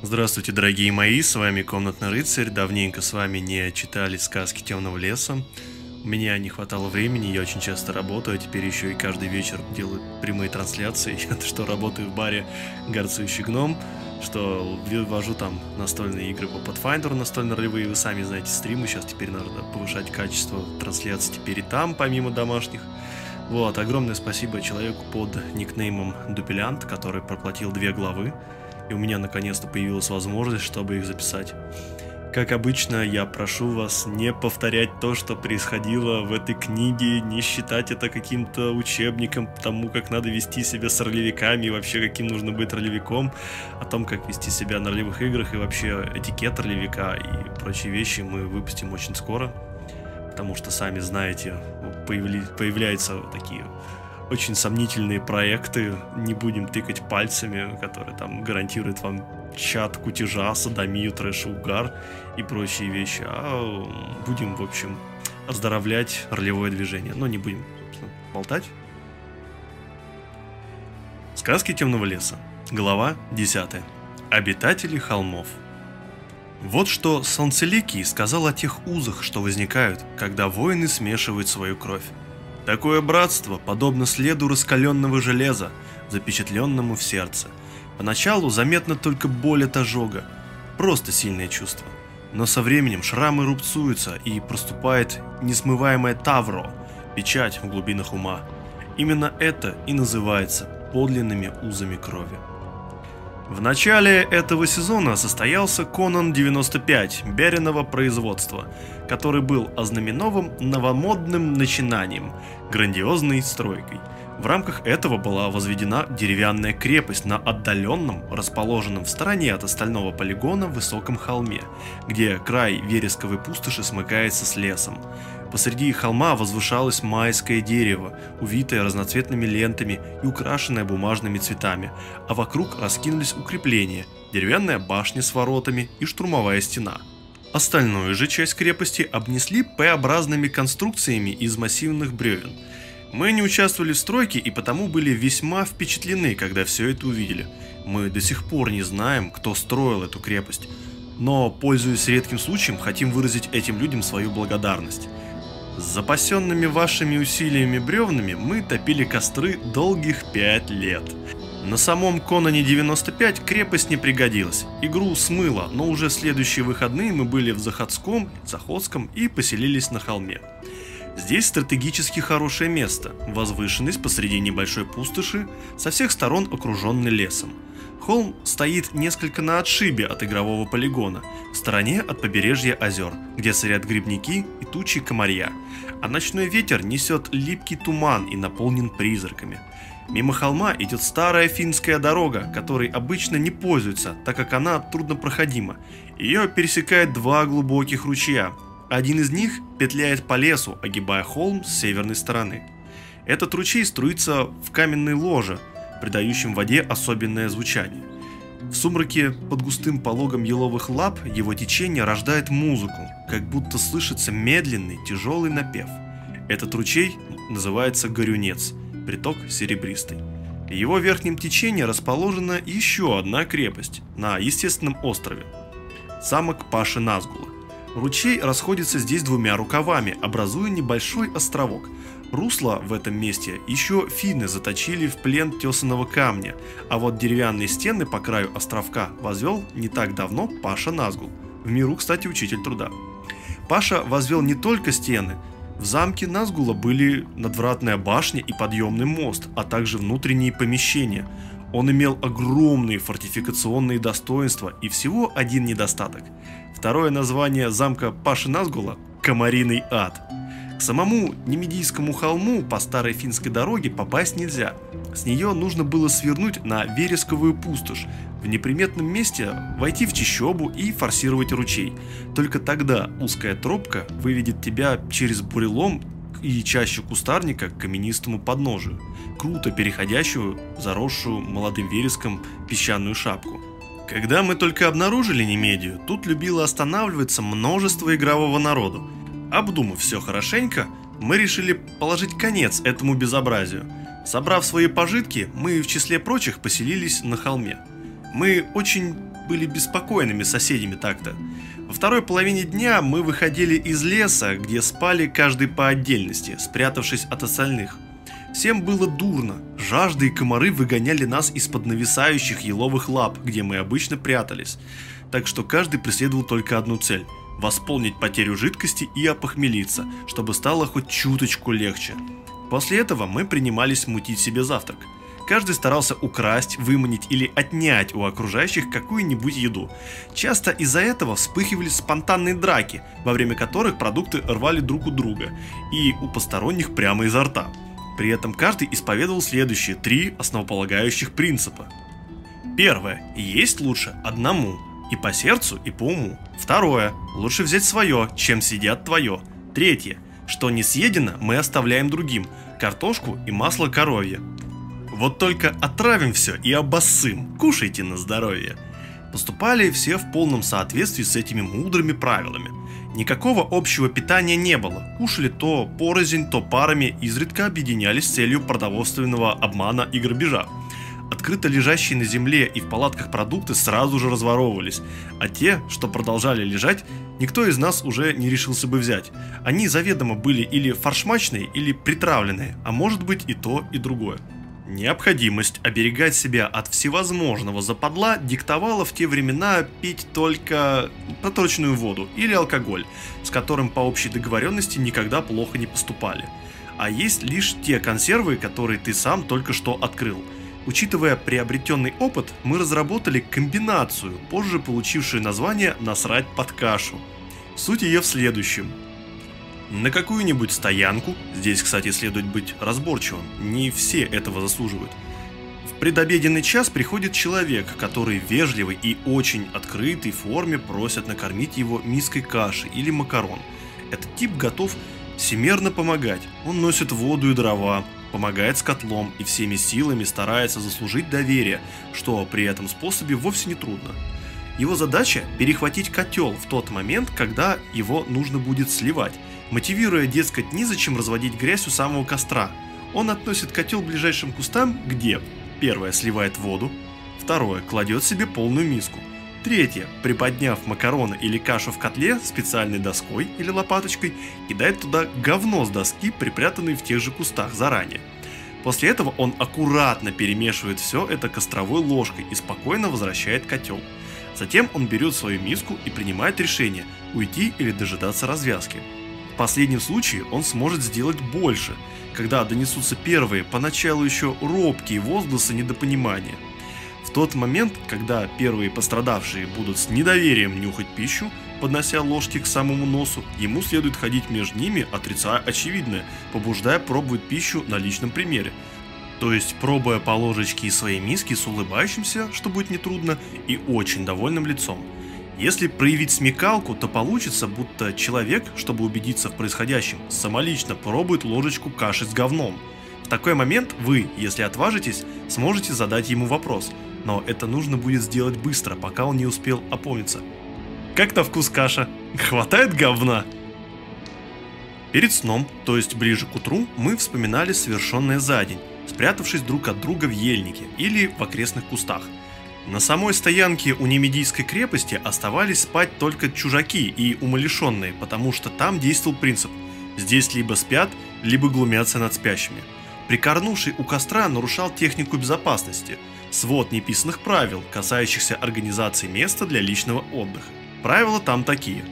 Здравствуйте, дорогие мои, с вами Комнатный Рыцарь. Давненько с вами не читали сказки Темного Леса. У меня не хватало времени, я очень часто работаю, а теперь еще и каждый вечер делаю прямые трансляции. Я что работаю в баре «Горцующий гном», что ввожу там настольные игры по Pathfinder, настольно-ролевые, вы сами знаете, стримы, сейчас теперь надо повышать качество трансляции теперь и там, помимо домашних. Вот, огромное спасибо человеку под никнеймом Дупелянт, который проплатил две главы и у меня наконец-то появилась возможность, чтобы их записать. Как обычно, я прошу вас не повторять то, что происходило в этой книге, не считать это каким-то учебником тому, как надо вести себя с ролевиками и вообще каким нужно быть ролевиком, о том, как вести себя на ролевых играх и вообще этикет ролевика и прочие вещи мы выпустим очень скоро, потому что, сами знаете, появли... появляются такие очень сомнительные проекты, не будем тыкать пальцами, которые там гарантируют вам чат, кутежа, садомию, трэш, угар и прочие вещи, а будем, в общем, оздоровлять ролевое движение. Но не будем, собственно, болтать. Сказки темного леса. Глава 10. Обитатели холмов. Вот что Солнцеликий сказал о тех узах, что возникают, когда воины смешивают свою кровь. Такое братство подобно следу раскаленного железа, запечатленному в сердце. Поначалу заметно только боль от ожога, просто сильное чувство. Но со временем шрамы рубцуются и проступает несмываемое тавро, печать в глубинах ума. Именно это и называется подлинными узами крови. В начале этого сезона состоялся Конан 95 Бериного производства, который был ознаменован новомодным начинанием, грандиозной стройкой. В рамках этого была возведена деревянная крепость на отдаленном, расположенном в стороне от остального полигона высоком холме, где край вересковой пустоши смыкается с лесом. Посреди холма возвышалось майское дерево, увитое разноцветными лентами и украшенное бумажными цветами, а вокруг раскинулись укрепления, деревянная башня с воротами и штурмовая стена. Остальную же часть крепости обнесли П-образными конструкциями из массивных бревен. Мы не участвовали в стройке и потому были весьма впечатлены, когда все это увидели. Мы до сих пор не знаем, кто строил эту крепость, но, пользуясь редким случаем, хотим выразить этим людям свою благодарность. С запасенными вашими усилиями бревнами мы топили костры долгих пять лет. На самом Конане 95 крепость не пригодилась. Игру смыло, но уже следующие выходные мы были в Заходском, Заходском и поселились на холме. Здесь стратегически хорошее место, возвышенность посреди небольшой пустоши, со всех сторон окруженный лесом. Холм стоит несколько на отшибе от игрового полигона, в стороне от побережья озер, где царят грибники и тучи комарья, а ночной ветер несет липкий туман и наполнен призраками. Мимо холма идет старая финская дорога, которой обычно не пользуются, так как она труднопроходима. Ее пересекает два глубоких ручья. Один из них петляет по лесу, огибая холм с северной стороны. Этот ручей струится в каменной ложе, придающем воде особенное звучание. В сумраке под густым пологом еловых лап его течение рождает музыку, как будто слышится медленный тяжелый напев. Этот ручей называется Горюнец, приток серебристый. В его верхнем течении расположена еще одна крепость на естественном острове – замок Паши Назгула. Ручей расходится здесь двумя рукавами, образуя небольшой островок – Русло в этом месте еще финны заточили в плен тесаного камня, а вот деревянные стены по краю островка возвел не так давно Паша Назгул. В миру, кстати, учитель труда. Паша возвел не только стены, в замке Назгула были надвратная башня и подъемный мост, а также внутренние помещения. Он имел огромные фортификационные достоинства и всего один недостаток. Второе название замка Паши Назгула – Комариный ад – к самому Немедийскому холму по старой финской дороге попасть нельзя. С нее нужно было свернуть на Вересковую пустошь, в неприметном месте войти в чащобу и форсировать ручей. Только тогда узкая тропка выведет тебя через бурелом и чаще кустарника к каменистому подножию, круто переходящую заросшую молодым вереском песчаную шапку. Когда мы только обнаружили Немедию, тут любило останавливаться множество игрового народу, Обдумав все хорошенько, мы решили положить конец этому безобразию. Собрав свои пожитки, мы в числе прочих поселились на холме. Мы очень были беспокойными соседями так-то. Во второй половине дня мы выходили из леса, где спали каждый по отдельности, спрятавшись от остальных. Всем было дурно, жажда и комары выгоняли нас из-под нависающих еловых лап, где мы обычно прятались. Так что каждый преследовал только одну цель – восполнить потерю жидкости и опохмелиться, чтобы стало хоть чуточку легче. После этого мы принимались мутить себе завтрак. Каждый старался украсть, выманить или отнять у окружающих какую-нибудь еду. Часто из-за этого вспыхивали спонтанные драки, во время которых продукты рвали друг у друга и у посторонних прямо изо рта. При этом каждый исповедовал следующие три основополагающих принципа. Первое. Есть лучше одному. И по сердцу, и по уму. Второе. Лучше взять свое, чем сидят твое. Третье. Что не съедено, мы оставляем другим. Картошку и масло коровье. Вот только отравим все и обоссым. Кушайте на здоровье. Поступали все в полном соответствии с этими мудрыми правилами. Никакого общего питания не было. Кушали то порознь, то парами, изредка объединялись с целью продовольственного обмана и грабежа. Открыто лежащие на земле и в палатках продукты сразу же разворовывались, а те, что продолжали лежать, никто из нас уже не решился бы взять. Они заведомо были или фаршмачные, или притравленные, а может быть и то, и другое. Необходимость оберегать себя от всевозможного западла диктовала в те времена пить только проточную воду или алкоголь, с которым по общей договоренности никогда плохо не поступали. А есть лишь те консервы, которые ты сам только что открыл. Учитывая приобретенный опыт, мы разработали комбинацию, позже получившую название «насрать под кашу». Суть ее в следующем – на какую-нибудь стоянку, здесь, кстати, следует быть разборчивым, не все этого заслуживают, в предобеденный час приходит человек, который вежливый и очень открытой форме просят накормить его миской каши или макарон. Этот тип готов всемерно помогать, он носит воду и дрова, помогает с котлом и всеми силами старается заслужить доверие, что при этом способе вовсе не трудно. Его задача – перехватить котел в тот момент, когда его нужно будет сливать, мотивируя, дескать, незачем разводить грязь у самого костра. Он относит котел к ближайшим кустам, где первое сливает воду, второе кладет себе полную миску, третье, приподняв макароны или кашу в котле специальной доской или лопаточкой, кидает туда говно с доски, припрятанное в тех же кустах заранее. После этого он аккуратно перемешивает все это костровой ложкой и спокойно возвращает котел. Затем он берет свою миску и принимает решение, уйти или дожидаться развязки последнем случае он сможет сделать больше, когда донесутся первые, поначалу еще робкие возгласы недопонимания. В тот момент, когда первые пострадавшие будут с недоверием нюхать пищу, поднося ложки к самому носу, ему следует ходить между ними, отрицая очевидное, побуждая пробовать пищу на личном примере. То есть пробуя по ложечке из своей миски с улыбающимся, что будет нетрудно, и очень довольным лицом – если проявить смекалку, то получится, будто человек, чтобы убедиться в происходящем, самолично пробует ложечку каши с говном. В такой момент вы, если отважитесь, сможете задать ему вопрос, но это нужно будет сделать быстро, пока он не успел опомниться. Как на вкус каша? Хватает говна? Перед сном, то есть ближе к утру, мы вспоминали совершенное за день, спрятавшись друг от друга в ельнике или в окрестных кустах – на самой стоянке у Немедийской крепости оставались спать только чужаки и умалишенные, потому что там действовал принцип «здесь либо спят, либо глумятся над спящими». Прикорнувший у костра нарушал технику безопасности, свод неписанных правил, касающихся организации места для личного отдыха. Правила там такие.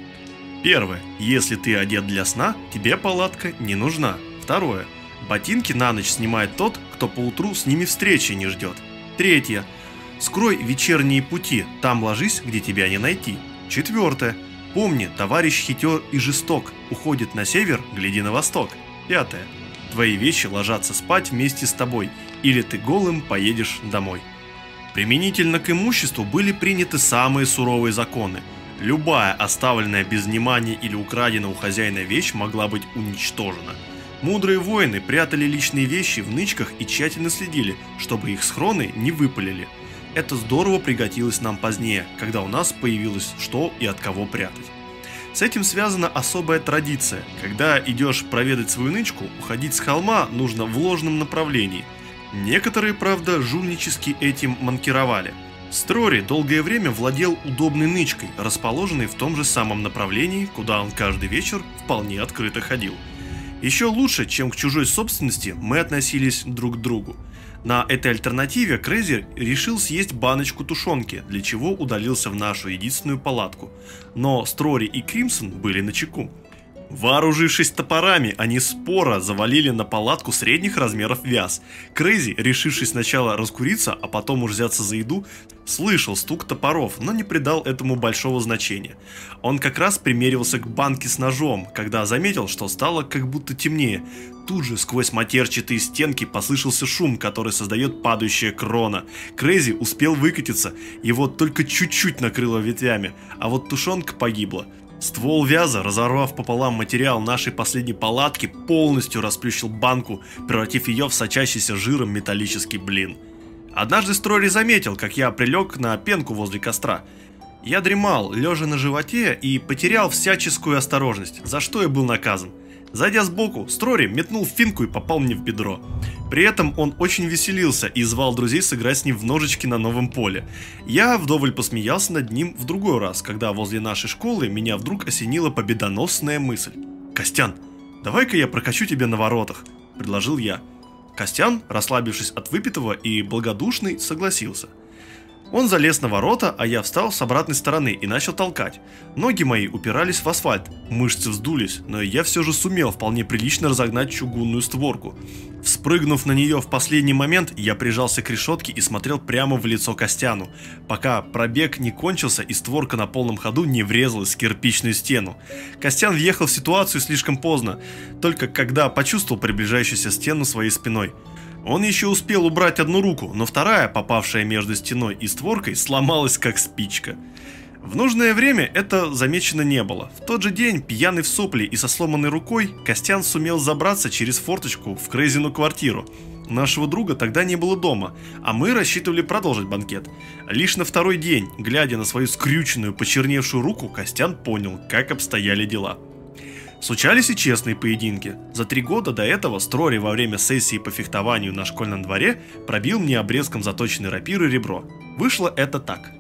Первое. Если ты одет для сна, тебе палатка не нужна. Второе. Ботинки на ночь снимает тот, кто поутру с ними встречи не ждет. Третье. Скрой вечерние пути, там ложись, где тебя не найти. Четвертое. Помни, товарищ хитер и жесток, уходит на север, гляди на восток. Пятое. Твои вещи ложатся спать вместе с тобой, или ты голым поедешь домой. Применительно к имуществу были приняты самые суровые законы. Любая оставленная без внимания или украденная у хозяина вещь могла быть уничтожена. Мудрые воины прятали личные вещи в нычках и тщательно следили, чтобы их схроны не выпалили – это здорово пригодилось нам позднее, когда у нас появилось что и от кого прятать. С этим связана особая традиция. Когда идешь проведать свою нычку, уходить с холма нужно в ложном направлении. Некоторые, правда, жульнически этим манкировали. Строри долгое время владел удобной нычкой, расположенной в том же самом направлении, куда он каждый вечер вполне открыто ходил. Еще лучше, чем к чужой собственности, мы относились друг к другу. На этой альтернативе Крейзи решил съесть баночку тушенки, для чего удалился в нашу единственную палатку. Но Строри и Кримсон были на чеку. Вооружившись топорами, они споро завалили на палатку средних размеров вяз. Крейзи, решивший сначала раскуриться, а потом уж взяться за еду, слышал стук топоров, но не придал этому большого значения. Он как раз примеривался к банке с ножом, когда заметил, что стало как будто темнее. Тут же сквозь матерчатые стенки послышался шум, который создает падающая крона. Крейзи успел выкатиться, его только чуть-чуть накрыло ветвями, а вот тушенка погибла. Ствол вяза, разорвав пополам материал нашей последней палатки, полностью расплющил банку, превратив ее в сочащийся жиром металлический блин. Однажды Строри заметил, как я прилег на пенку возле костра. Я дремал, лежа на животе, и потерял всяческую осторожность, за что я был наказан. Зайдя сбоку, Строри метнул финку и попал мне в бедро. При этом он очень веселился и звал друзей сыграть с ним в ножички на новом поле. Я вдоволь посмеялся над ним в другой раз, когда возле нашей школы меня вдруг осенила победоносная мысль. «Костян, давай-ка я прокачу тебя на воротах», – предложил я. Костян, расслабившись от выпитого и благодушный, согласился – он залез на ворота, а я встал с обратной стороны и начал толкать. Ноги мои упирались в асфальт, мышцы вздулись, но я все же сумел вполне прилично разогнать чугунную створку. Вспрыгнув на нее в последний момент, я прижался к решетке и смотрел прямо в лицо Костяну, пока пробег не кончился и створка на полном ходу не врезалась в кирпичную стену. Костян въехал в ситуацию слишком поздно, только когда почувствовал приближающуюся стену своей спиной. Он еще успел убрать одну руку, но вторая, попавшая между стеной и створкой, сломалась как спичка. В нужное время это замечено не было. В тот же день, пьяный в сопли и со сломанной рукой, Костян сумел забраться через форточку в Крейзину квартиру. Нашего друга тогда не было дома, а мы рассчитывали продолжить банкет. Лишь на второй день, глядя на свою скрюченную, почерневшую руку, Костян понял, как обстояли дела. Случались и честные поединки. За три года до этого Строри во время сессии по фехтованию на школьном дворе пробил мне обрезком заточенной рапиры ребро. Вышло это так.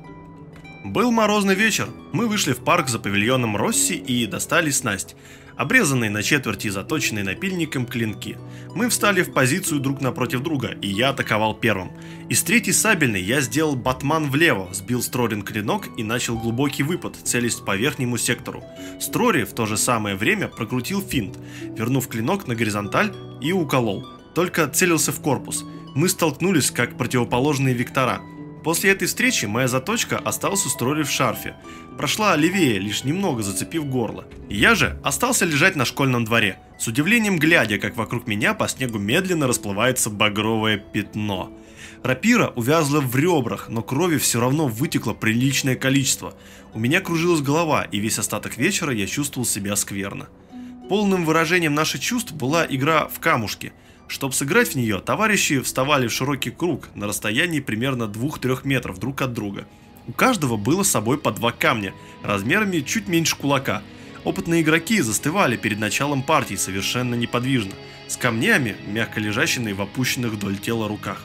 Был морозный вечер. Мы вышли в парк за павильоном Росси и достали снасть обрезанные на четверти и заточенные напильником клинки. Мы встали в позицию друг напротив друга, и я атаковал первым. Из третьей сабельной я сделал батман влево, сбил Строрин клинок и начал глубокий выпад, целясь по верхнему сектору. Строри в то же самое время прокрутил финт, вернув клинок на горизонталь и уколол. Только целился в корпус. Мы столкнулись как противоположные вектора – После этой встречи моя заточка осталась у Строри в шарфе. Прошла левее, лишь немного зацепив горло. Я же остался лежать на школьном дворе, с удивлением глядя, как вокруг меня по снегу медленно расплывается багровое пятно. Рапира увязла в ребрах, но крови все равно вытекло приличное количество. У меня кружилась голова, и весь остаток вечера я чувствовал себя скверно. Полным выражением наших чувств была игра в камушки – чтобы сыграть в нее, товарищи вставали в широкий круг на расстоянии примерно 2-3 метров друг от друга. У каждого было с собой по два камня, размерами чуть меньше кулака. Опытные игроки застывали перед началом партии совершенно неподвижно, с камнями, мягко лежащими в опущенных вдоль тела руках.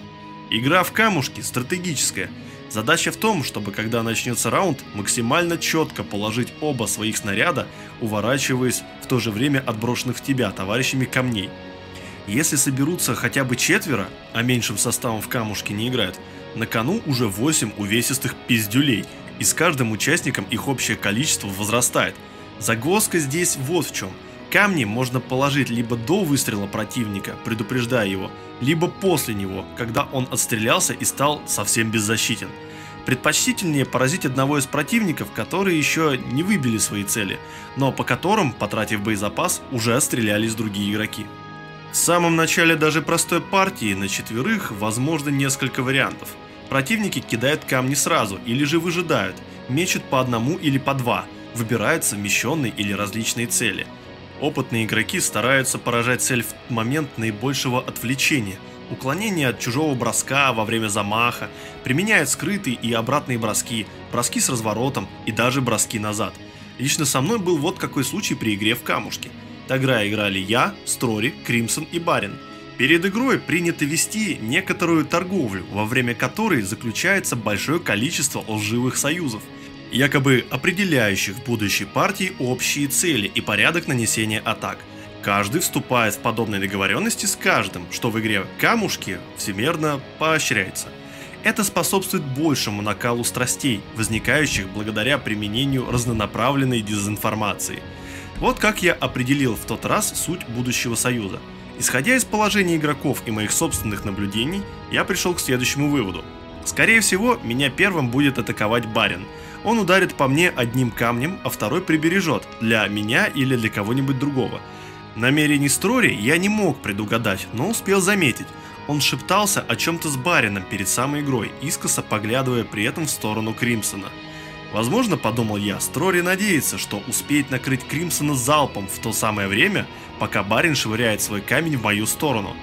Игра в камушки стратегическая. Задача в том, чтобы когда начнется раунд, максимально четко положить оба своих снаряда, уворачиваясь в то же время отброшенных в тебя товарищами камней – если соберутся хотя бы четверо, а меньшим составом в камушке не играют, на кону уже 8 увесистых пиздюлей, и с каждым участником их общее количество возрастает. Загвоздка здесь вот в чем. Камни можно положить либо до выстрела противника, предупреждая его, либо после него, когда он отстрелялся и стал совсем беззащитен. Предпочтительнее поразить одного из противников, которые еще не выбили свои цели, но по которым, потратив боезапас, уже отстрелялись другие игроки. В самом начале даже простой партии на четверых возможно несколько вариантов. Противники кидают камни сразу или же выжидают, мечут по одному или по два, выбирают совмещенные или различные цели. Опытные игроки стараются поражать цель в момент наибольшего отвлечения, уклонения от чужого броска во время замаха, применяют скрытые и обратные броски, броски с разворотом и даже броски назад. Лично со мной был вот какой случай при игре в камушки – Тогда играли я, Строри, Кримсон и Барин. Перед игрой принято вести некоторую торговлю, во время которой заключается большое количество лживых союзов, якобы определяющих в будущей партии общие цели и порядок нанесения атак. Каждый вступает в подобные договоренности с каждым, что в игре «Камушки» всемерно поощряется. Это способствует большему накалу страстей, возникающих благодаря применению разнонаправленной дезинформации. Вот как я определил в тот раз суть будущего союза – Исходя из положения игроков и моих собственных наблюдений, я пришел к следующему выводу. Скорее всего, меня первым будет атаковать барин. Он ударит по мне одним камнем, а второй прибережет, для меня или для кого-нибудь другого. Намерений Строри я не мог предугадать, но успел заметить. Он шептался о чем-то с барином перед самой игрой, искоса поглядывая при этом в сторону Кримсона. Возможно, подумал я, Строри надеется, что успеет накрыть Кримсона залпом в то самое время, пока барин швыряет свой камень в мою сторону.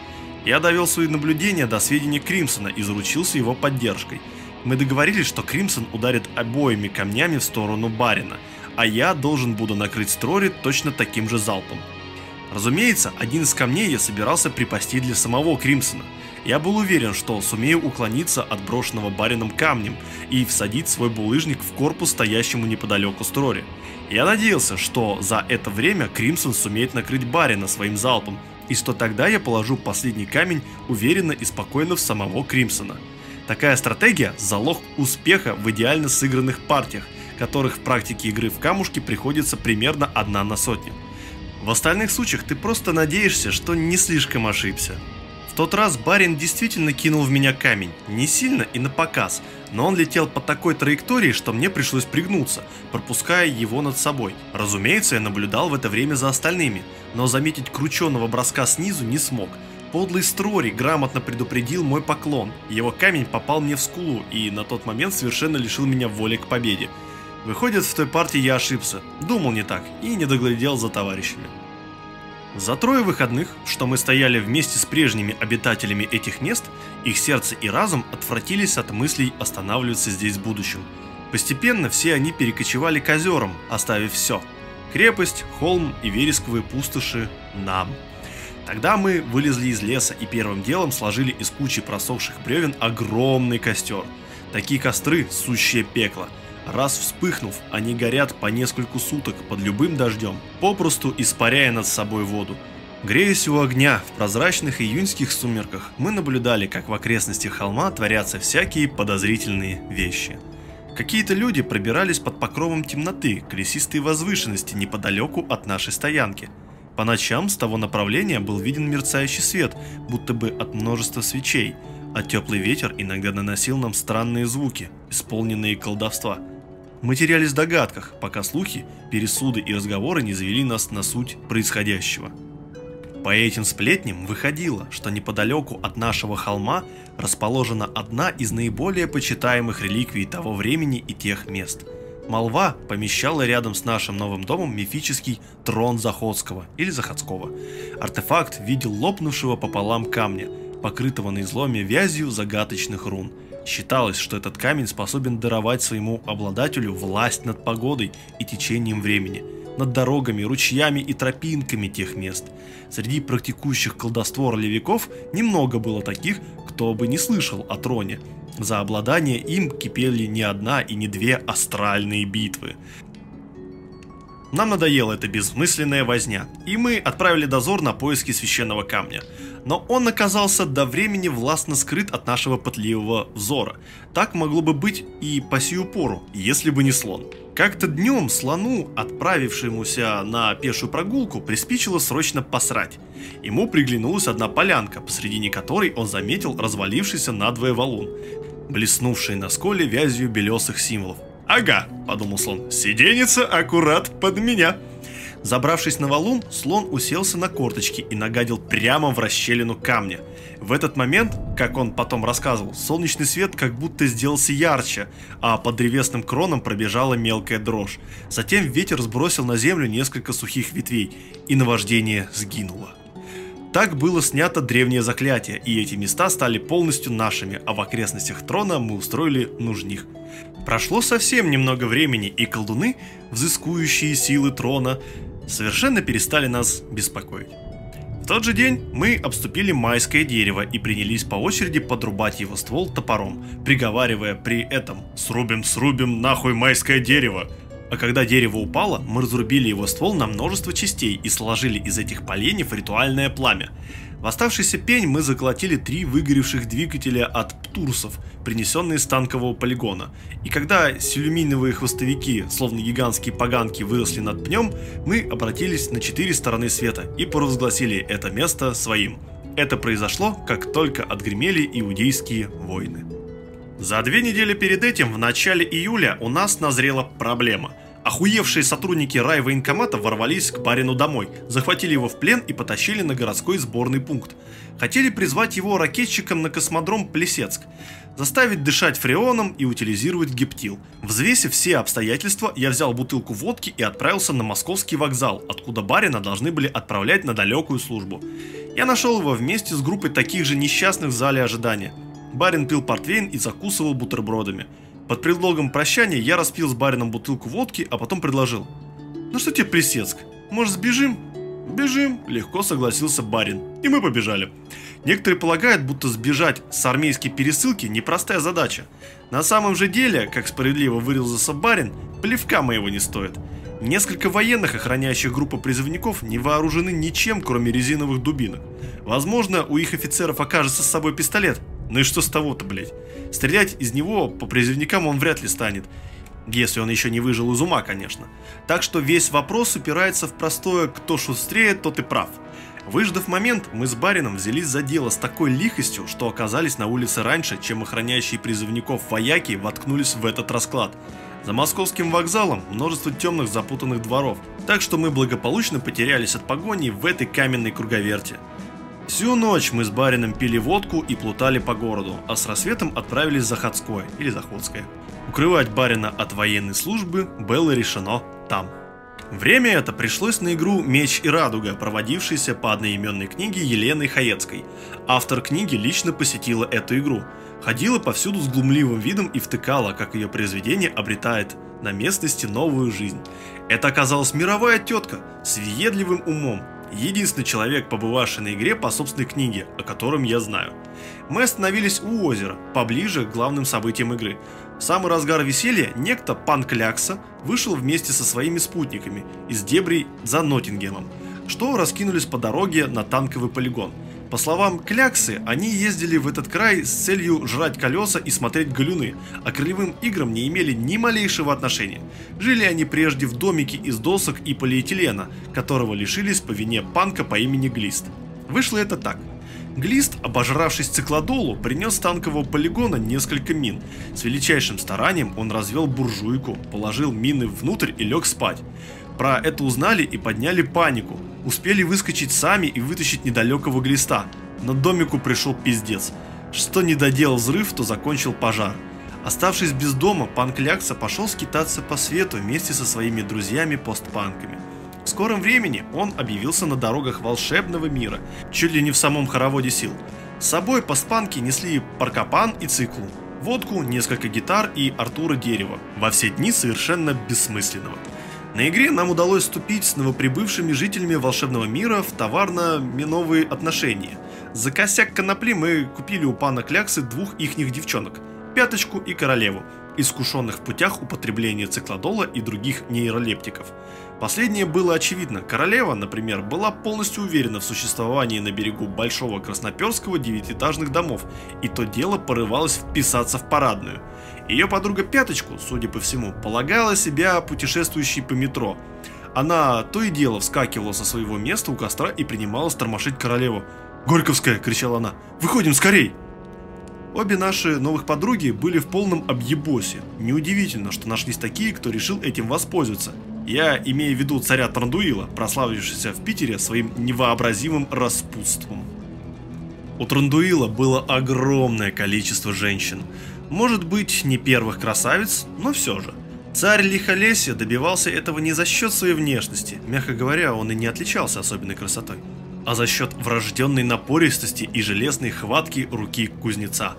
Я довел свои наблюдения до сведения Кримсона и заручился его поддержкой. Мы договорились, что Кримсон ударит обоими камнями в сторону барина, а я должен буду накрыть Строри точно таким же залпом. Разумеется, один из камней я собирался припасти для самого Кримсона. Я был уверен, что сумею уклониться от брошенного барином камнем и всадить свой булыжник в корпус стоящему неподалеку Строри. Я надеялся, что за это время Кримсон сумеет накрыть барина своим залпом, и что тогда я положу последний камень уверенно и спокойно в самого Кримсона. Такая стратегия – залог успеха в идеально сыгранных партиях, которых в практике игры в камушки приходится примерно одна на сотню. В остальных случаях ты просто надеешься, что не слишком ошибся тот раз барин действительно кинул в меня камень, не сильно и на показ, но он летел по такой траектории, что мне пришлось пригнуться, пропуская его над собой. Разумеется, я наблюдал в это время за остальными, но заметить крученного броска снизу не смог. Подлый Строри грамотно предупредил мой поклон, его камень попал мне в скулу и на тот момент совершенно лишил меня воли к победе. Выходит, в той партии я ошибся, думал не так и не доглядел за товарищами. За трое выходных, что мы стояли вместе с прежними обитателями этих мест, их сердце и разум отвратились от мыслей останавливаться здесь в будущем. Постепенно все они перекочевали к озерам, оставив все. Крепость, холм и вересковые пустоши нам. Тогда мы вылезли из леса и первым делом сложили из кучи просохших бревен огромный костер. Такие костры – сущее пекло – Раз вспыхнув, они горят по нескольку суток под любым дождем, попросту испаряя над собой воду. Греясь у огня в прозрачных июньских сумерках, мы наблюдали, как в окрестностях холма творятся всякие подозрительные вещи. Какие-то люди пробирались под покровом темноты к лесистой возвышенности неподалеку от нашей стоянки. По ночам с того направления был виден мерцающий свет, будто бы от множества свечей, а теплый ветер иногда наносил нам странные звуки, исполненные колдовства – мы терялись в догадках, пока слухи, пересуды и разговоры не завели нас на суть происходящего. По этим сплетням выходило, что неподалеку от нашего холма расположена одна из наиболее почитаемых реликвий того времени и тех мест. Молва помещала рядом с нашим новым домом мифический трон Заходского или Заходского. Артефакт в виде лопнувшего пополам камня, покрытого на изломе вязью загадочных рун – Считалось, что этот камень способен даровать своему обладателю власть над погодой и течением времени, над дорогами, ручьями и тропинками тех мест. Среди практикующих колдовство ролевиков немного было таких, кто бы не слышал о троне. За обладание им кипели не одна и не две астральные битвы. Нам надоела эта безмысленная возня, и мы отправили дозор на поиски священного камня – но он оказался до времени властно скрыт от нашего пытливого взора. Так могло бы быть и по сию пору, если бы не слон. Как-то днем слону, отправившемуся на пешую прогулку, приспичило срочно посрать. Ему приглянулась одна полянка, посредине которой он заметил развалившийся надвое валун, блеснувший на сколе вязью белесых символов. «Ага», — подумал слон, — «сиденется аккурат под меня». Забравшись на валун, слон уселся на корточки и нагадил прямо в расщелину камня. В этот момент, как он потом рассказывал, солнечный свет как будто сделался ярче, а под древесным кроном пробежала мелкая дрожь. Затем ветер сбросил на землю несколько сухих ветвей, и наваждение сгинуло. Так было снято древнее заклятие, и эти места стали полностью нашими, а в окрестностях трона мы устроили нужних. Прошло совсем немного времени, и колдуны, взыскующие силы трона, совершенно перестали нас беспокоить. В тот же день мы обступили майское дерево и принялись по очереди подрубать его ствол топором, приговаривая при этом «Срубим, срубим, нахуй майское дерево!» А когда дерево упало, мы разрубили его ствол на множество частей и сложили из этих поленьев ритуальное пламя. В оставшийся пень мы заколотили три выгоревших двигателя от птурсов, принесенные с танкового полигона. И когда силюминовые хвостовики, словно гигантские поганки, выросли над пнем, мы обратились на четыре стороны света и провозгласили это место своим. Это произошло, как только отгремели иудейские войны. За две недели перед этим, в начале июля, у нас назрела проблема – Охуевшие сотрудники райвоенкомата ворвались к барину домой, захватили его в плен и потащили на городской сборный пункт. Хотели призвать его ракетчиком на космодром Плесецк, заставить дышать фреоном и утилизировать гептил. Взвесив все обстоятельства, я взял бутылку водки и отправился на московский вокзал, откуда барина должны были отправлять на далекую службу. Я нашел его вместе с группой таких же несчастных в зале ожидания. Барин пил портвейн и закусывал бутербродами. Под предлогом прощания я распил с барином бутылку водки, а потом предложил. «Ну что тебе, Плесецк, может сбежим?» «Бежим», – легко согласился барин. И мы побежали. Некоторые полагают, будто сбежать с армейской пересылки – непростая задача. На самом же деле, как справедливо выразился барин, плевка моего не стоит. Несколько военных, охраняющих группу призывников, не вооружены ничем, кроме резиновых дубинок. Возможно, у их офицеров окажется с собой пистолет, ну и что с того-то, блять? Стрелять из него по призывникам он вряд ли станет. Если он еще не выжил из ума, конечно. Так что весь вопрос упирается в простое «кто шустрее, тот и прав». Выждав момент, мы с барином взялись за дело с такой лихостью, что оказались на улице раньше, чем охраняющие призывников вояки воткнулись в этот расклад. За московским вокзалом множество темных запутанных дворов, так что мы благополучно потерялись от погони в этой каменной круговерте. Всю ночь мы с барином пили водку и плутали по городу, а с рассветом отправились за Ходское или Заходское. Укрывать барина от военной службы было решено там. Время это пришлось на игру «Меч и радуга», проводившейся по одноименной книге Елены Хаецкой. Автор книги лично посетила эту игру. Ходила повсюду с глумливым видом и втыкала, как ее произведение обретает на местности новую жизнь. Это оказалась мировая тетка с въедливым умом, Единственный человек, побывавший на игре по собственной книге, о котором я знаю. Мы остановились у озера, поближе к главным событиям игры. В самый разгар веселья некто Пан Клякса вышел вместе со своими спутниками из дебрей за Ноттингемом, что раскинулись по дороге на танковый полигон – по словам Кляксы, они ездили в этот край с целью жрать колеса и смотреть галюны, а к играм не имели ни малейшего отношения. Жили они прежде в домике из досок и полиэтилена, которого лишились по вине панка по имени Глист. Вышло это так. Глист, обожравшись циклодолу, принес с танкового полигона несколько мин. С величайшим старанием он развел буржуйку, положил мины внутрь и лег спать. Про это узнали и подняли панику. Успели выскочить сами и вытащить недалекого глиста. Но домику пришел пиздец. Что не доделал взрыв, то закончил пожар. Оставшись без дома, пан Клякса пошел скитаться по свету вместе со своими друзьями-постпанками. В скором времени он объявился на дорогах волшебного мира, чуть ли не в самом хороводе сил. С собой постпанки несли паркопан и циклу, водку, несколько гитар и Артура Дерева, во все дни совершенно бессмысленного. На игре нам удалось вступить с новоприбывшими жителями волшебного мира в товарно-миновые отношения. За косяк конопли мы купили у пана Кляксы двух ихних девчонок – Пяточку и Королеву, искушенных в путях употребления циклодола и других нейролептиков. Последнее было очевидно. Королева, например, была полностью уверена в существовании на берегу Большого Красноперского девятиэтажных домов, и то дело порывалось вписаться в парадную – ее подруга Пяточку, судя по всему, полагала себя путешествующей по метро. Она то и дело вскакивала со своего места у костра и принималась тормошить королеву. «Горьковская!» – кричала она. «Выходим скорей!» Обе наши новых подруги были в полном объебосе. Неудивительно, что нашлись такие, кто решил этим воспользоваться. Я имею в виду царя Трандуила, прославившегося в Питере своим невообразимым распутством. У Трандуила было огромное количество женщин. Может быть, не первых красавиц, но все же. Царь Лихолесия добивался этого не за счет своей внешности, мягко говоря, он и не отличался особенной красотой, а за счет врожденной напористости и железной хватки руки кузнеца.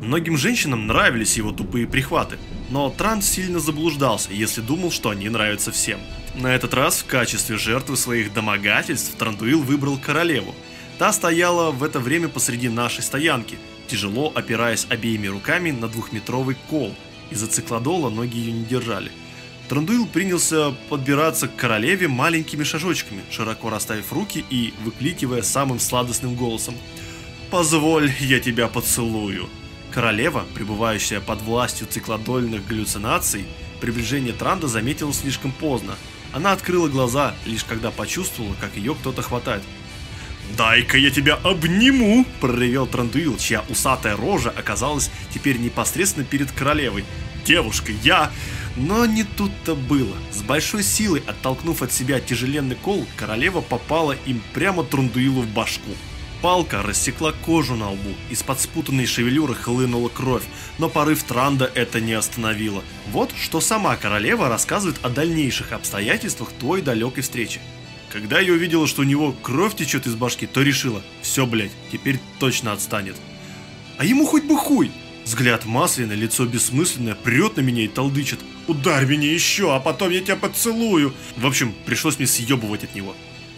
Многим женщинам нравились его тупые прихваты, но Транс сильно заблуждался, если думал, что они нравятся всем. На этот раз в качестве жертвы своих домогательств Трандуил выбрал королеву. Та стояла в это время посреди нашей стоянки, тяжело опираясь обеими руками на двухметровый кол. Из-за циклодола ноги ее не держали. Трандуил принялся подбираться к королеве маленькими шажочками, широко расставив руки и выкликивая самым сладостным голосом «Позволь, я тебя поцелую». Королева, пребывающая под властью циклодольных галлюцинаций, приближение Транда заметила слишком поздно. Она открыла глаза, лишь когда почувствовала, как ее кто-то хватает. «Дай-ка я тебя обниму!» – проревел Трандуил, чья усатая рожа оказалась теперь непосредственно перед королевой. «Девушка, я...» Но не тут-то было. С большой силой, оттолкнув от себя тяжеленный кол, королева попала им прямо Трандуилу в башку. Палка рассекла кожу на лбу, из-под спутанной шевелюры хлынула кровь, но порыв Транда это не остановило. Вот что сама королева рассказывает о дальнейших обстоятельствах той далекой встречи. Когда я увидела, что у него кровь течет из башки, то решила, все, блядь, теперь точно отстанет. А ему хоть бы хуй! Взгляд масляный, лицо бессмысленное, прет на меня и толдычит. Ударь меня еще, а потом я тебя поцелую. В общем, пришлось мне съебывать от него.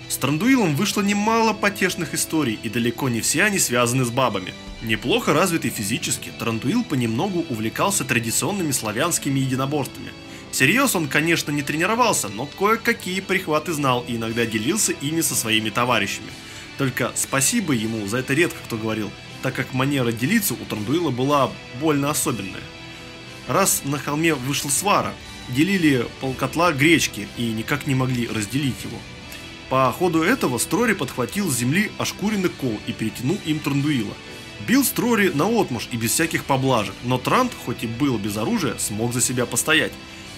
С Трандуилом вышло немало потешных историй, и далеко не все они связаны с бабами. Неплохо развитый физически, Трандуил понемногу увлекался традиционными славянскими единоборствами. Всерьез он, конечно, не тренировался, но кое-какие прихваты знал и иногда делился ими со своими товарищами. Только спасибо ему за это редко кто говорил, так как манера делиться у Трандуила была больно особенная. Раз на холме вышла свара, делили полкотла гречки и никак не могли разделить его. По ходу этого Строри подхватил с земли ошкуренный кол и перетянул им Трандуила. Бил Строри наотмашь и без всяких поблажек, но Транд, хоть и был без оружия, смог за себя постоять.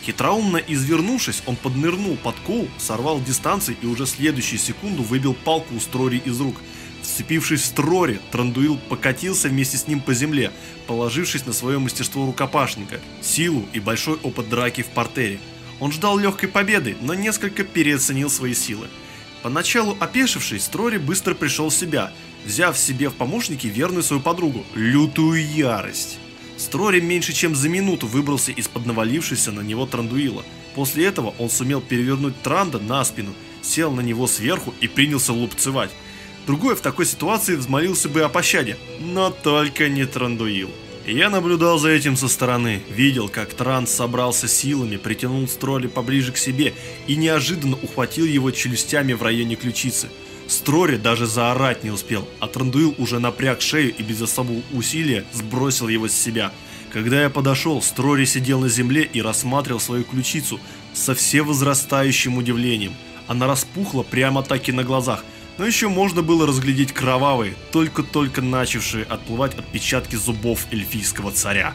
Хитроумно извернувшись, он поднырнул под кол, сорвал дистанции и уже следующую секунду выбил палку у Строри из рук. Вцепившись в Строри, Трандуил покатился вместе с ним по земле, положившись на свое мастерство рукопашника, силу и большой опыт драки в портере. Он ждал легкой победы, но несколько переоценил свои силы. Поначалу опешивший, Строри быстро пришел в себя, взяв себе в помощники верную свою подругу, лютую ярость. Строри меньше чем за минуту выбрался из-под навалившейся на него Трандуила. После этого он сумел перевернуть Транда на спину, сел на него сверху и принялся лупцевать. Другой в такой ситуации взмолился бы о пощаде, но только не Трандуил. Я наблюдал за этим со стороны, видел, как Транс собрался силами, притянул Строли поближе к себе и неожиданно ухватил его челюстями в районе ключицы. Строри даже заорать не успел, а Трандуил уже напряг шею и без особого усилия сбросил его с себя. Когда я подошел, Строри сидел на земле и рассматривал свою ключицу со всевозрастающим удивлением. Она распухла прямо-таки на глазах, но еще можно было разглядеть кровавые, только-только начавшие отплывать отпечатки зубов эльфийского царя.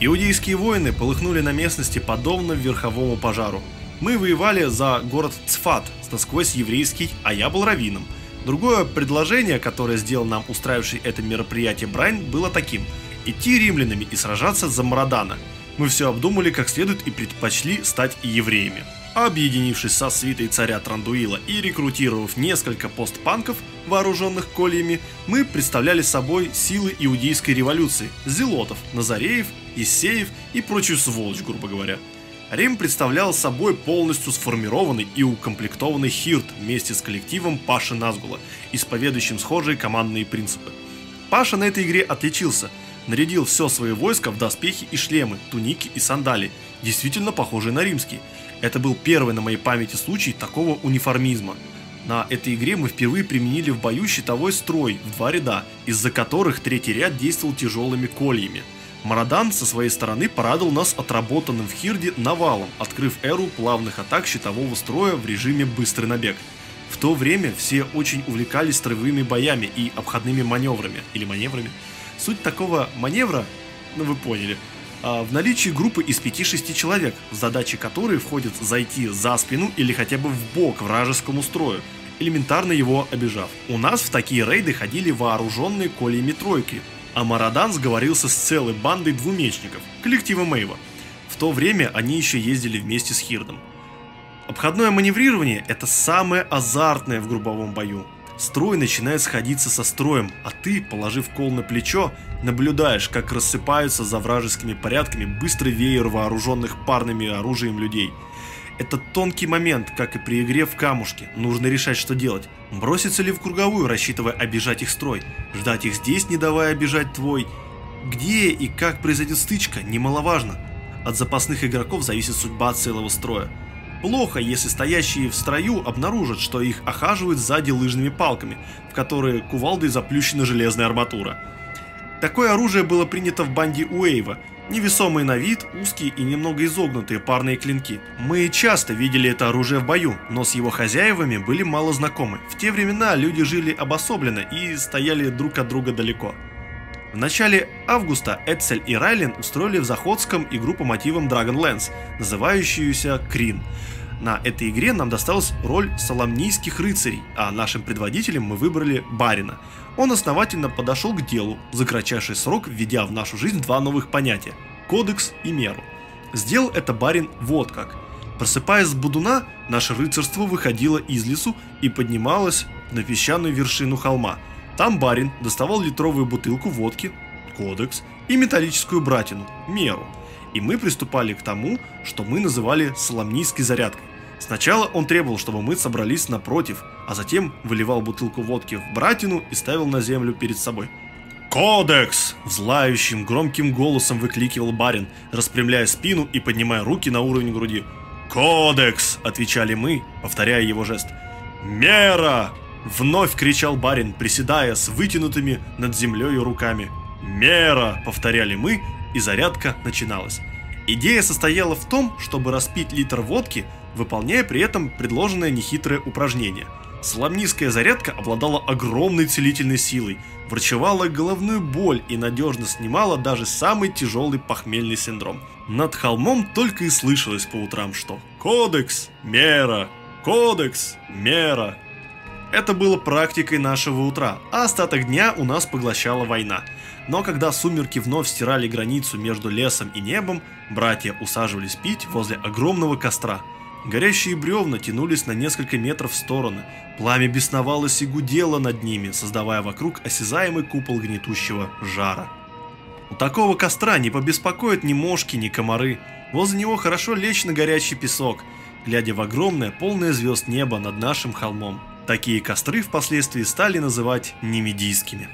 Иудейские войны полыхнули на местности подобно верховому пожару. Мы воевали за город Цфат, насквозь еврейский, а я был раввином. Другое предложение, которое сделал нам устраивший это мероприятие Брайн, было таким – идти римлянами и сражаться за Марадана. Мы все обдумали как следует и предпочли стать евреями. Объединившись со свитой царя Трандуила и рекрутировав несколько постпанков, вооруженных кольями, мы представляли собой силы иудейской революции, зелотов, назареев, иссеев и прочую сволочь, грубо говоря. Рим представлял собой полностью сформированный и укомплектованный хирт вместе с коллективом Паши Назгула, исповедующим схожие командные принципы. Паша на этой игре отличился, нарядил все свое войско в доспехи и шлемы, туники и сандали, действительно похожие на римские – это был первый на моей памяти случай такого униформизма. На этой игре мы впервые применили в бою щитовой строй в два ряда, из-за которых третий ряд действовал тяжелыми кольями. Марадан со своей стороны порадовал нас отработанным в Хирде навалом, открыв эру плавных атак щитового строя в режиме быстрый набег. В то время все очень увлекались строевыми боями и обходными маневрами, или маневрами. Суть такого маневра, ну вы поняли – в наличии группы из 5-6 человек, в задачи которой входит зайти за спину или хотя бы в бок вражескому строю, элементарно его обижав. У нас в такие рейды ходили вооруженные кольями тройки, а Марадан сговорился с целой бандой двумечников, коллектива Мейва. В то время они еще ездили вместе с Хирдом. Обходное маневрирование – это самое азартное в групповом бою. Строй начинает сходиться со строем, а ты, положив кол на плечо, наблюдаешь, как рассыпаются за вражескими порядками быстрый веер вооруженных парными оружием людей. Это тонкий момент, как и при игре в камушке. Нужно решать, что делать. Броситься ли в круговую, рассчитывая обижать их строй? Ждать их здесь, не давая обижать твой? Где и как произойдет стычка, немаловажно. От запасных игроков зависит судьба целого строя. Плохо, если стоящие в строю обнаружат, что их охаживают сзади лыжными палками, в которые кувалдой заплющена железная арматура. Такое оружие было принято в банде Уэйва, Невесомые на вид, узкие и немного изогнутые парные клинки. Мы часто видели это оружие в бою, но с его хозяевами были мало знакомы. В те времена люди жили обособленно и стояли друг от друга далеко. В начале августа Эцель и Райлен устроили в Заходском игру по мотивам Dragonlance, называющуюся Крин. На этой игре нам досталась роль соломнийских рыцарей, а нашим предводителем мы выбрали Барина. Он основательно подошел к делу, за кратчайший срок введя в нашу жизнь два новых понятия – кодекс и меру. Сделал это Барин вот как. Просыпаясь с будуна, наше рыцарство выходило из лесу и поднималось на песчаную вершину холма. Там барин доставал литровую бутылку водки, кодекс, и металлическую братину, меру. И мы приступали к тому, что мы называли соломнийской зарядкой. Сначала он требовал, чтобы мы собрались напротив, а затем выливал бутылку водки в братину и ставил на землю перед собой. «Кодекс!» – взлающим громким голосом выкликивал барин, распрямляя спину и поднимая руки на уровень груди. «Кодекс!» – отвечали мы, повторяя его жест. «Мера!» – вновь кричал барин, приседая с вытянутыми над землей руками. «Мера!» – повторяли мы, и зарядка начиналась. Идея состояла в том, чтобы распить литр водки, выполняя при этом предложенное нехитрое упражнение. Соломнийская зарядка обладала огромной целительной силой, врачевала головную боль и надежно снимала даже самый тяжелый похмельный синдром. Над холмом только и слышалось по утрам, что «Кодекс! Мера! Кодекс! Мера!» Это было практикой нашего утра, а остаток дня у нас поглощала война. Но когда сумерки вновь стирали границу между лесом и небом, братья усаживались пить возле огромного костра. Горящие бревна тянулись на несколько метров в стороны, пламя бесновалось и гудело над ними, создавая вокруг осязаемый купол гнетущего жара. У такого костра не побеспокоят ни мошки, ни комары, возле него хорошо лечь на горячий песок, глядя в огромное, полное звезд небо над нашим холмом. Такие костры впоследствии стали называть немедийскими.